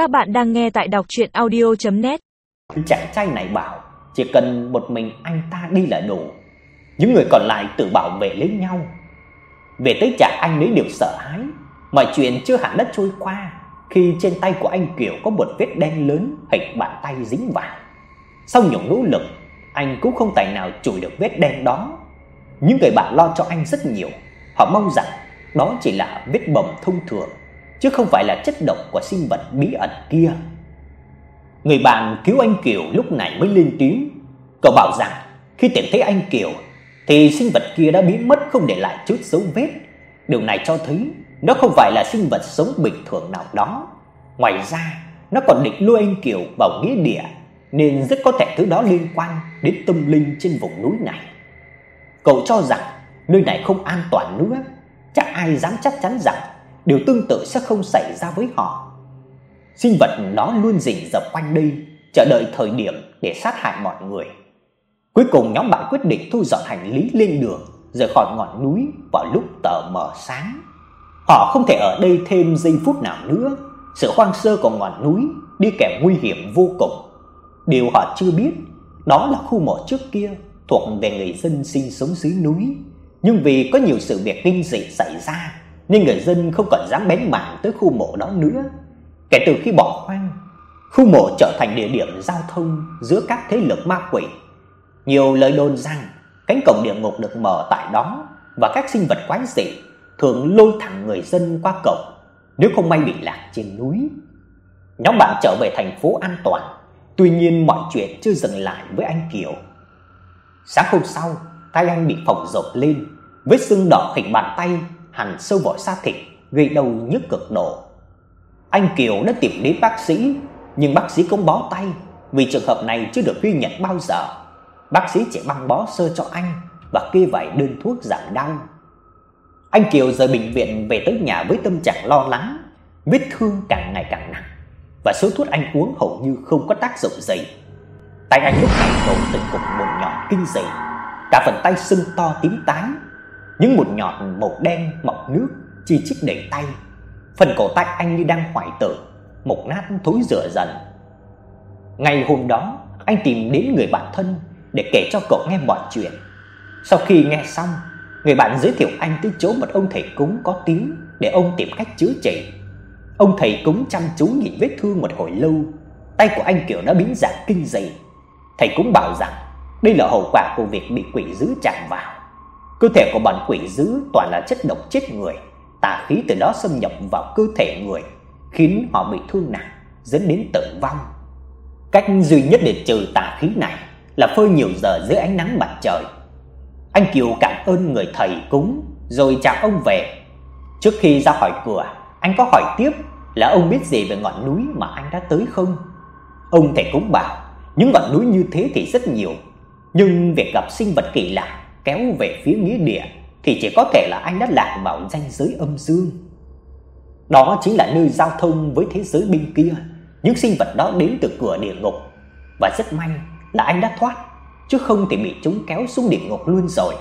Các bạn đang nghe tại đọc audio net Chàng trai này bảo chỉ cần một mình anh ta đi là đủ. Những người còn lại tự bảo vệ lấy nhau. Về tới nhà anh lấy điều sợ hãi, mọi chuyện chưa hẳn đã trôi qua khi trên tay của anh Kiều có một vết đen lớn hình bàn tay dính vào. Sau nhiều nỗ lực, anh cũng không tài nào chùi được vết đen đó. Những người bạn lo cho anh rất nhiều, họ mong rằng đó chỉ là vết bầm thông thường chứ không phải là chất độc của sinh vật bí ẩn kia. Người bạn cứu anh Kiều lúc này mới lên tiếng, cậu bảo rằng khi tìm thấy anh Kiều thì sinh vật kia đã biến mất không để lại chút dấu vết. Điều này cho thấy nó không phải là sinh vật sống bình thường nào đó. Ngoài ra, nó còn định lôi anh Kiều vào nghĩa địa nên rất có thể thứ đó liên quan đến tâm linh trên vùng núi này. Cậu cho rằng nơi này không an toàn nữa, chẳng ai dám chắc chắn rằng điều tương tự sẽ không xảy ra với họ. Sinh vật đó luôn rình rập quanh đây, chờ đợi thời điểm để sát hại mọi người. Cuối cùng nhóm bạn quyết định thu dọn hành lý lên đường, rời khỏi ngọn núi vào lúc tờ mờ sáng. Họ không thể ở đây thêm giây phút nào nữa, sự hoang sơ của ngọn núi đi kèm nguy hiểm vô cùng. Điều họ chưa biết, đó là khu mộ trước kia thuộc về người dân sinh sống dưới núi, nhưng vì có nhiều sự việc kinh dị xảy ra nên người dân không còn dám bén mảng tới khu mộ đó nữa. Kể từ khi bỏ hoang, khu mộ trở thành địa điểm giao thông giữa các thế lực ma quỷ. Nhiều lời đồn rằng cánh cổng địa ngục được mở tại đó và các sinh vật quái dị thường lôi thẳng người dân qua cổng nếu không may bị lạc trên núi. Nhóm bạn trở về thành phố an toàn, tuy nhiên mọi chuyện chưa dừng lại với anh Kiều. Sáng hôm sau, tay anh bị phồng rộp lên, vết sưng đỏ hình bàn tay hành sâu vào da thịt, gây đau nhức cực độ. Anh Kiều đã tìm đến bác sĩ, nhưng bác sĩ cũng bó tay vì trường hợp này chưa được ghi nhận bao giờ. Bác sĩ chỉ băng bó sơ cho anh và kê vài đơn thuốc giảm đau. Anh Kiều rời bệnh viện về tới nhà với tâm trạng lo lắng, vết thương càng ngày càng nặng và số thuốc anh uống hầu như không có tác dụng gì. Tay anh lúc này nổi từng cục mụn nhỏ kinh dị, cả phần tay sưng to tím tái những mụn nhọt màu đen mọc nước chi chít đầy tay. Phần cổ tay anh như đang hoại tử, mục nát thối rữa dần. Ngày hôm đó, anh tìm đến người bạn thân để kể cho cậu nghe mọi chuyện. Sau khi nghe xong, người bạn giới thiệu anh tới chỗ một ông thầy cúng có tiếng để ông tìm cách chữa trị. Ông thầy cúng chăm chú nhìn vết thương một hồi lâu, tay của anh kiểu đã biến dạng kinh dị. Thầy cúng bảo rằng đây là hậu quả của việc bị quỷ dữ chạm vào. Cơ thể của bọn quỷ dữ toàn là chất độc chết người, tà khí từ đó xâm nhập vào cơ thể người, khiến họ bị thương nặng, dẫn đến tử vong. Cách duy nhất để trừ tà khí này là phơi nhiều giờ dưới ánh nắng mặt trời. Anh Kiều cảm ơn người thầy cúng rồi chào ông về. Trước khi ra khỏi cửa, anh có hỏi tiếp là ông biết gì về ngọn núi mà anh đã tới không? Ông thầy cúng bảo, những ngọn núi như thế thì rất nhiều, nhưng việc gặp sinh vật kỳ lạ kéo về phía nghĩa địa thì chỉ có thể là anh đã lạc vào ranh giới âm dương. Đó chính là nơi giao thông với thế giới bên kia, những sinh vật đó đến từ cửa địa ngục và rất may là anh đã thoát, chứ không thì bị chúng kéo xuống địa ngục luôn rồi.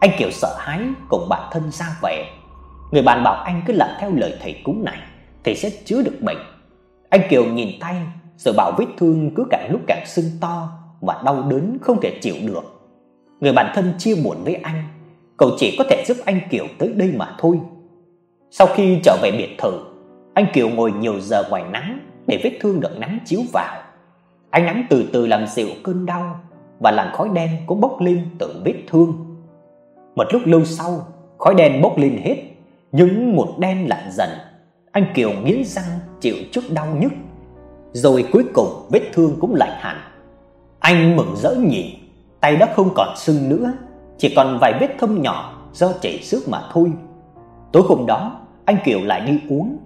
Anh Kiều sợ hãi cùng bản thân ra về. Người bạn bảo anh cứ làm theo lời thầy cúng này thì sẽ chữa được bệnh. Anh Kiều nhìn tay rồi bảo vết thương cứ càng lúc càng sưng to và đau đớn không thể chịu được. Người bạn thân chia buồn với anh, cậu chỉ có thể giúp anh Kiều tới đây mà thôi. Sau khi trở về biệt thự, anh Kiều ngồi nhiều giờ ngoài nắng để vết thương được nắng chiếu vào. Ánh nắng từ từ làm dịu cơn đau và làn khói đen cũng bốc lên từ vết thương. Một lúc lâu sau, khói đen bốc lên hết, nhưng một đen lặn dần. Anh Kiều nghiến răng chịu chút đau nhức. Rồi cuối cùng vết thương cũng lạnh hẳn. Anh mừng rỡ nhìn tay đã không còn sưng nữa, chỉ còn vài vết thâm nhỏ do chảy xước mà thôi. Tối hôm đó, anh Kiều lại đi uống,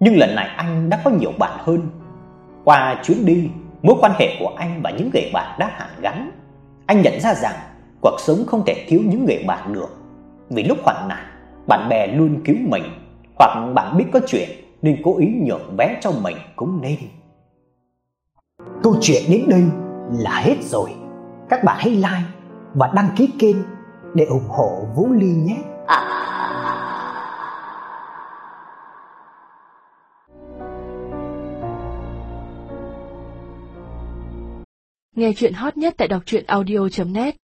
nhưng lần này anh đã có nhiều bạn hơn. Qua chuyến đi, mối quan hệ của anh và những người bạn đã hàn gắn. Anh nhận ra rằng cuộc sống không thể thiếu những người bạn được. Vì lúc hoạn nạn, bạn bè luôn cứu mình, hoặc bạn biết có chuyện nên cố ý nhượng vé cho mình cũng nên. Câu chuyện đến đây là hết rồi các bạn hãy like và đăng ký kênh để ủng hộ Vũ Ly nhé. À. Nghe truyện hot nhất tại đọc truyện audio.net